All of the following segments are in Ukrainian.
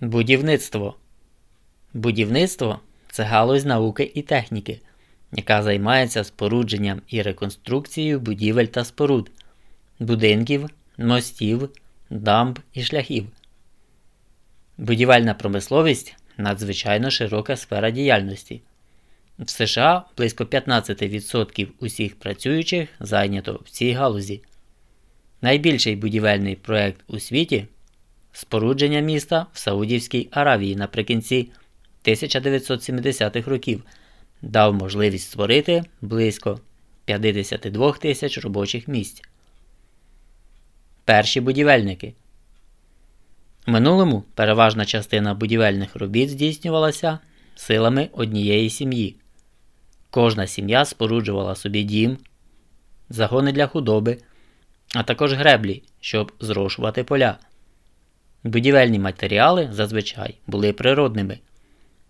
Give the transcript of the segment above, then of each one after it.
Будівництво. Будівництво це галузь науки і техніки, яка займається спорудженням і реконструкцією будівель та споруд, будинків, мостів, дамб і шляхів. Будівельна промисловість надзвичайно широка сфера діяльності. В США близько 15% усіх працюючих зайнято в цій галузі. Найбільший будівельний проект у світі спорудження міста в Саудівській Аравії наприкінці 1970-х років дав можливість створити близько 52 тисяч робочих місць. Перші будівельники. У минулому переважна частина будівельних робіт здійснювалася силами однієї сім'ї. Кожна сім'я споруджувала собі дім, загони для худоби, а також греблі, щоб зрошувати поля. Будівельні матеріали зазвичай були природними.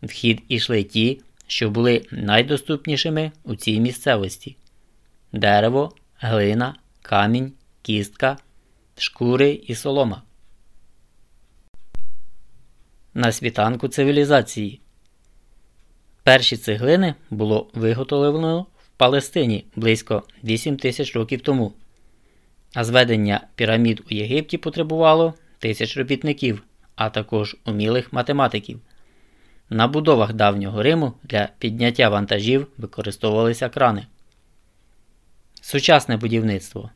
В хід ішли ті, що були найдоступнішими у цій місцевості: дерево, глина, камінь, кістка, шкури і солома. На світанку цивілізації. Перші цеглини було виготовлено в Палестині близько 8 тисяч років тому, а зведення пірамід у Єгипті потребувало тисяч робітників, а також умілих математиків. На будовах давнього Риму для підняття вантажів використовувалися крани. Сучасне будівництво.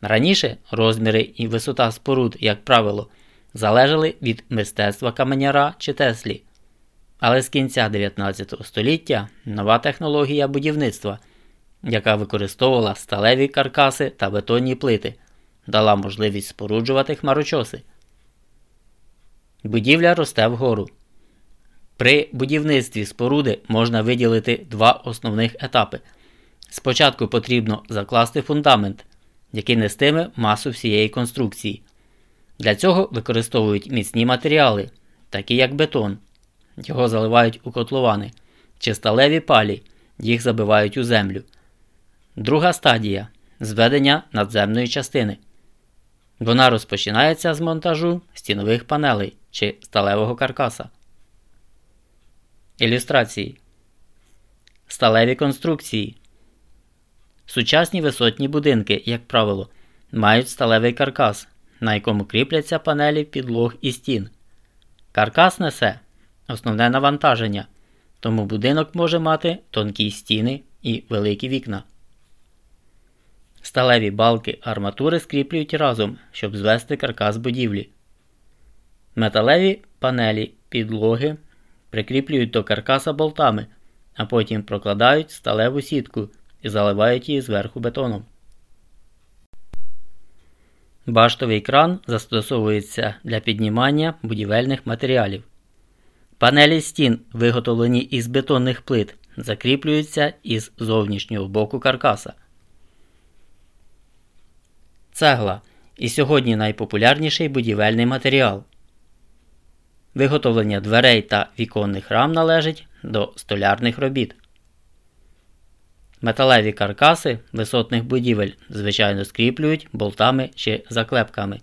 Раніше розміри і висота споруд, як правило, залежали від мистецтва каменяра чи Теслі. Але з кінця 19 століття нова технологія будівництва, яка використовувала сталеві каркаси та бетонні плити, дала можливість споруджувати хмарочоси. Будівля росте вгору. При будівництві споруди можна виділити два основних етапи. Спочатку потрібно закласти фундамент, який нестиме масу всієї конструкції. Для цього використовують міцні матеріали, такі як бетон. Його заливають у котловани, чи сталеві палі, їх забивають у землю. Друга стадія зведення надземної частини. Вона розпочинається з монтажу стінових панелей чи сталевого каркаса. Ілюстрації Сталеві конструкції. Сучасні висотні будинки, як правило, мають сталевий каркас, на якому кріпляться панелі підлог і стін. Каркас несе основне навантаження, тому будинок може мати тонкі стіни і великі вікна. Сталеві балки арматури скріплюють разом, щоб звести каркас будівлі. Металеві панелі підлоги прикріплюють до каркаса болтами, а потім прокладають сталеву сітку і заливають її зверху бетоном. Баштовий кран застосовується для піднімання будівельних матеріалів. Панелі стін, виготовлені із бетонних плит, закріплюються із зовнішнього боку каркаса. Цегла і сьогодні найпопулярніший будівельний матеріал. Виготовлення дверей та віконних рам належить до столярних робіт. Металеві каркаси висотних будівель звичайно скріплюють болтами чи заклепками.